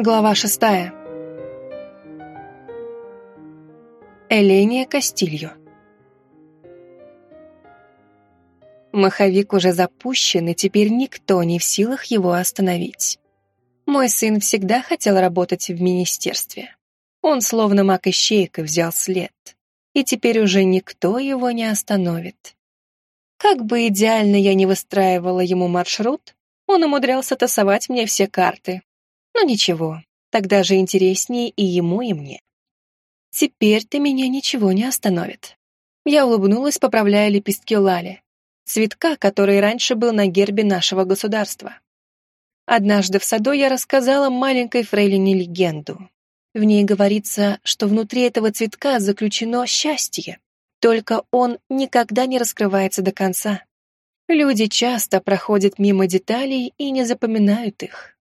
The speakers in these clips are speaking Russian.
Глава шестая. Эления Кастильо. Маховик уже запущен, и теперь никто не в силах его остановить. Мой сын всегда хотел работать в министерстве. Он словно маг ищейка взял след, и теперь уже никто его не остановит. Как бы идеально я не выстраивала ему маршрут, он умудрялся тасовать мне все карты. Но ничего, тогда же интереснее и ему, и мне. Теперь-то меня ничего не остановит. Я улыбнулась, поправляя лепестки лали, цветка, который раньше был на гербе нашего государства. Однажды в саду я рассказала маленькой фрейлине легенду. В ней говорится, что внутри этого цветка заключено счастье, только он никогда не раскрывается до конца. Люди часто проходят мимо деталей и не запоминают их.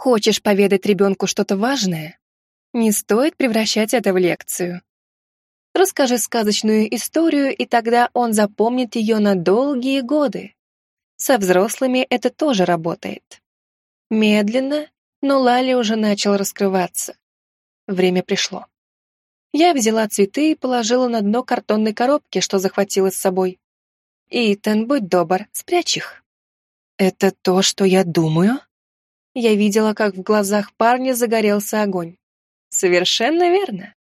Хочешь поведать ребенку что-то важное? Не стоит превращать это в лекцию. Расскажи сказочную историю, и тогда он запомнит ее на долгие годы. Со взрослыми это тоже работает. Медленно, но Лали уже начал раскрываться. Время пришло. Я взяла цветы и положила на дно картонной коробки, что захватила с собой. «Итан, будь добр, спрячь их». «Это то, что я думаю?» Я видела, как в глазах парня загорелся огонь. «Совершенно верно».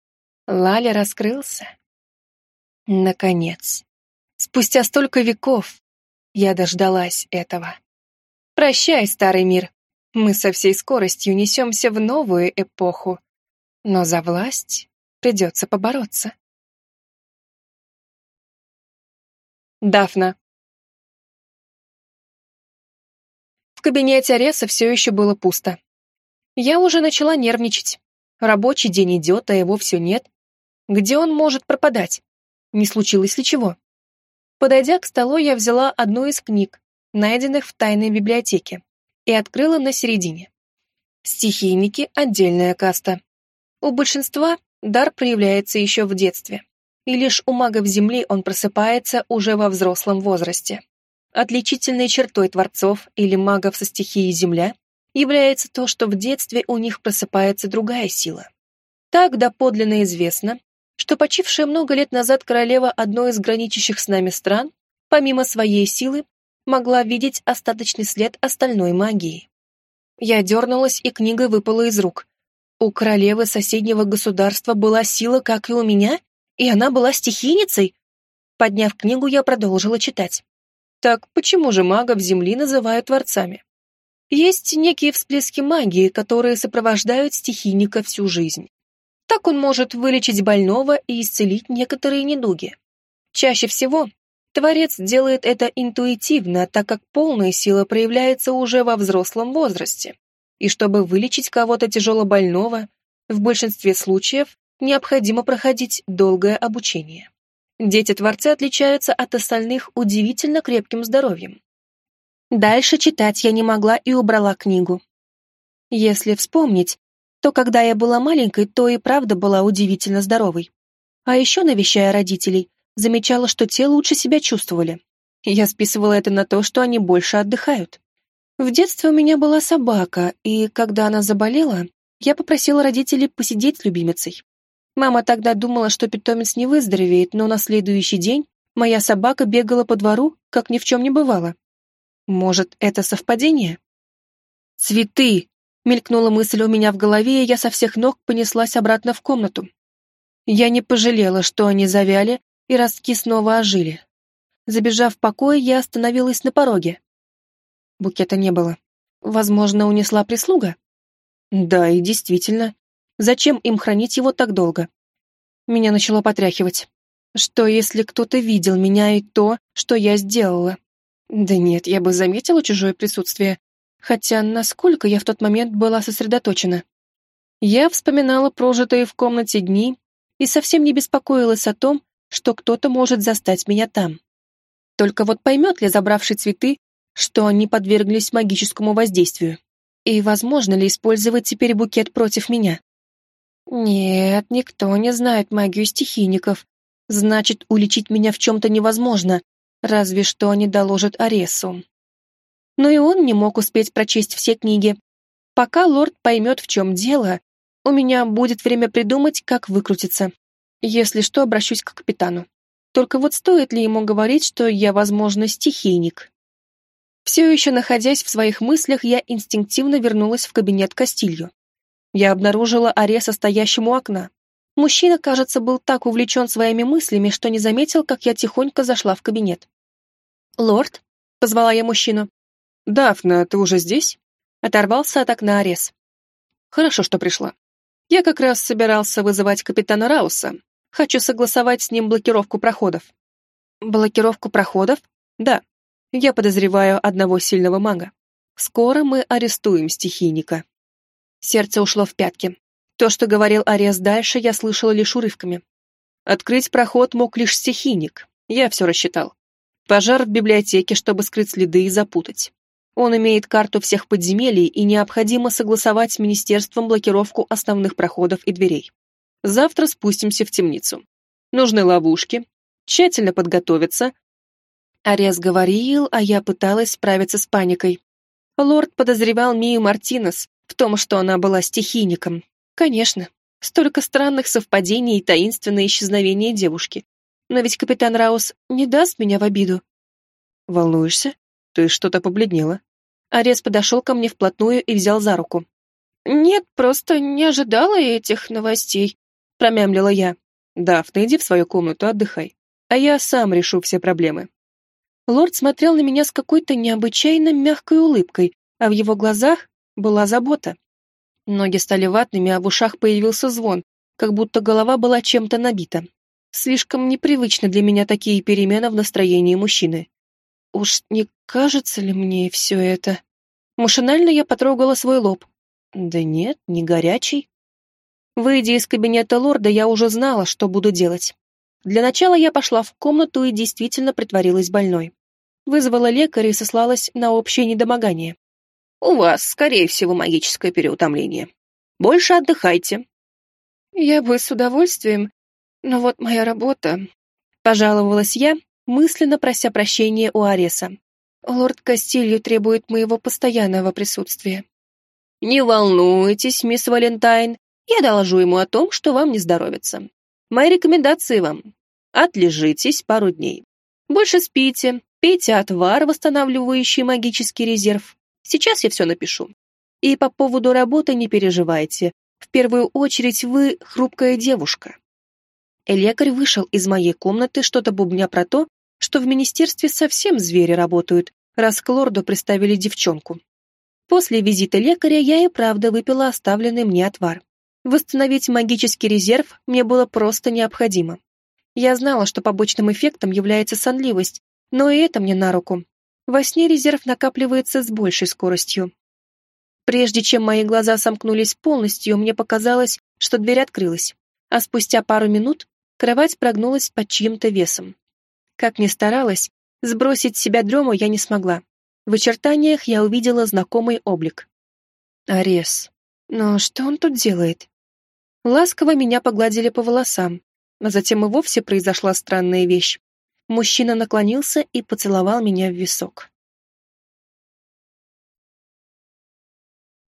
Лаля раскрылся. Наконец. Спустя столько веков я дождалась этого. Прощай, старый мир. Мы со всей скоростью несемся в новую эпоху. Но за власть Придется побороться. Дафна. Кабинете Ареса все еще было пусто. Я уже начала нервничать. Рабочий день идет, а его все нет. Где он может пропадать? Не случилось ли чего? Подойдя к столу, я взяла одну из книг, найденных в тайной библиотеке, и открыла на середине. Стихийники — отдельная каста. У большинства дар проявляется еще в детстве, и лишь у магов Земли он просыпается уже во взрослом возрасте. Отличительной чертой творцов или магов со стихией Земля является то, что в детстве у них просыпается другая сила. Так доподлинно известно, что почившая много лет назад королева одной из граничащих с нами стран, помимо своей силы, могла видеть остаточный след остальной магии. Я дернулась, и книга выпала из рук, у королевы соседнего государства была сила, как и у меня, и она была стихийницей. Подняв книгу, я продолжила читать. Так почему же магов Земли называют творцами? Есть некие всплески магии, которые сопровождают стихийника всю жизнь. Так он может вылечить больного и исцелить некоторые недуги. Чаще всего Творец делает это интуитивно, так как полная сила проявляется уже во взрослом возрасте и чтобы вылечить кого-то тяжелобольного, в большинстве случаев необходимо проходить долгое обучение. Дети-творцы отличаются от остальных удивительно крепким здоровьем. Дальше читать я не могла и убрала книгу. Если вспомнить, то когда я была маленькой, то и правда была удивительно здоровой. А еще, навещая родителей, замечала, что те лучше себя чувствовали. Я списывала это на то, что они больше отдыхают. В детстве у меня была собака, и когда она заболела, я попросила родителей посидеть с любимицей. Мама тогда думала, что питомец не выздоровеет, но на следующий день моя собака бегала по двору, как ни в чем не бывало. Может, это совпадение? «Цветы!» — мелькнула мысль у меня в голове, и я со всех ног понеслась обратно в комнату. Я не пожалела, что они завяли, и ростки снова ожили. Забежав в покой, я остановилась на пороге. Букета не было. Возможно, унесла прислуга? Да, и действительно. Зачем им хранить его так долго? Меня начало потряхивать. Что, если кто-то видел меня и то, что я сделала? Да нет, я бы заметила чужое присутствие. Хотя насколько я в тот момент была сосредоточена? Я вспоминала прожитые в комнате дни и совсем не беспокоилась о том, что кто-то может застать меня там. Только вот поймет ли забравший цветы, что они подверглись магическому воздействию. И возможно ли использовать теперь букет против меня? Нет, никто не знает магию стихийников. Значит, уличить меня в чем-то невозможно, разве что они доложат Аресу. Но и он не мог успеть прочесть все книги. Пока лорд поймет, в чем дело, у меня будет время придумать, как выкрутиться. Если что, обращусь к капитану. Только вот стоит ли ему говорить, что я, возможно, стихийник? Все еще находясь в своих мыслях, я инстинктивно вернулась в кабинет Кастилью. Я обнаружила Ареса стоящему у окна. Мужчина, кажется, был так увлечен своими мыслями, что не заметил, как я тихонько зашла в кабинет. «Лорд?» — позвала я мужчину. «Дафна, ты уже здесь?» Оторвался от окна Арес. «Хорошо, что пришла. Я как раз собирался вызывать капитана Рауса. Хочу согласовать с ним блокировку проходов». «Блокировку проходов?» «Да. Я подозреваю одного сильного мага. Скоро мы арестуем стихийника». Сердце ушло в пятки. То, что говорил Арес дальше, я слышала лишь урывками. Открыть проход мог лишь стихийник. Я все рассчитал. Пожар в библиотеке, чтобы скрыть следы и запутать. Он имеет карту всех подземелий и необходимо согласовать с министерством блокировку основных проходов и дверей. Завтра спустимся в темницу. Нужны ловушки, тщательно подготовиться. Арес говорил, а я пыталась справиться с паникой. Лорд подозревал Мию Мартинес, в том, что она была стихийником. Конечно, столько странных совпадений и таинственное исчезновение девушки. Но ведь капитан Раус не даст меня в обиду. Волнуешься? Ты что-то побледнела. Арес подошел ко мне вплотную и взял за руку. «Нет, просто не ожидала этих новостей», — промямлила я. «Дафна, иди в свою комнату, отдыхай. А я сам решу все проблемы». Лорд смотрел на меня с какой-то необычайно мягкой улыбкой, а в его глазах была забота. Ноги стали ватными, а в ушах появился звон, как будто голова была чем-то набита. Слишком непривычны для меня такие перемены в настроении мужчины. Уж не кажется ли мне все это? Машинально я потрогала свой лоб. Да нет, не горячий. Выйдя из кабинета лорда, я уже знала, что буду делать. Для начала я пошла в комнату и действительно притворилась больной. Вызвала лекаря и сослалась на общее недомогание. У вас, скорее всего, магическое переутомление. Больше отдыхайте. Я бы с удовольствием, но вот моя работа... Пожаловалась я, мысленно прося прощения у Ареса. Лорд Кастилью требует моего постоянного присутствия. Не волнуйтесь, мисс Валентайн, я доложу ему о том, что вам не здоровится. Мои рекомендации вам. Отлежитесь пару дней. Больше спите, пейте отвар, восстанавливающий магический резерв, Сейчас я все напишу. И по поводу работы не переживайте. В первую очередь вы хрупкая девушка. лекарь вышел из моей комнаты, что-то бубня про то, что в министерстве совсем звери работают, раз к лорду приставили девчонку. После визита лекаря я и правда выпила оставленный мне отвар. Восстановить магический резерв мне было просто необходимо. Я знала, что побочным эффектом является сонливость, но и это мне на руку. Во сне резерв накапливается с большей скоростью. Прежде чем мои глаза сомкнулись полностью, мне показалось, что дверь открылась, а спустя пару минут кровать прогнулась под чьим-то весом. Как ни старалась, сбросить с себя дрему я не смогла. В очертаниях я увидела знакомый облик. Арес. Но что он тут делает? Ласково меня погладили по волосам, а затем и вовсе произошла странная вещь. Мужчина наклонился и поцеловал меня в висок.